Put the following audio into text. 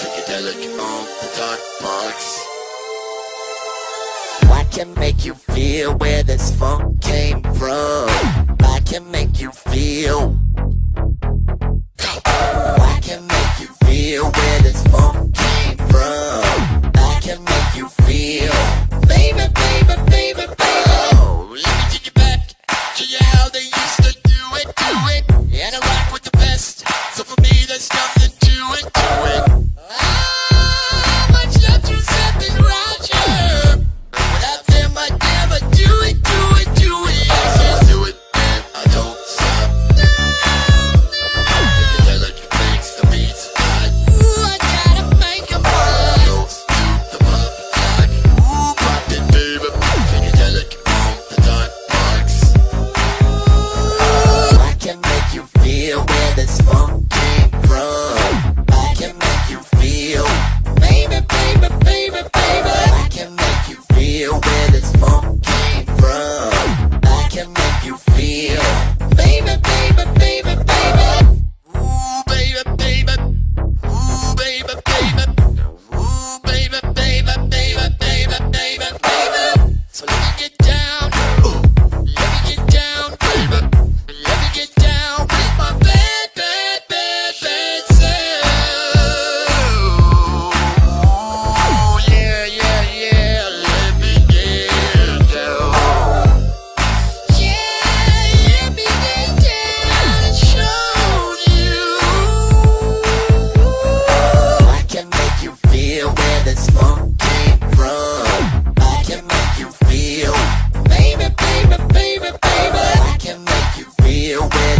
Psychedelic on the dark box. I can make you feel where this funk came from. I can make you feel. So let's get Yeah.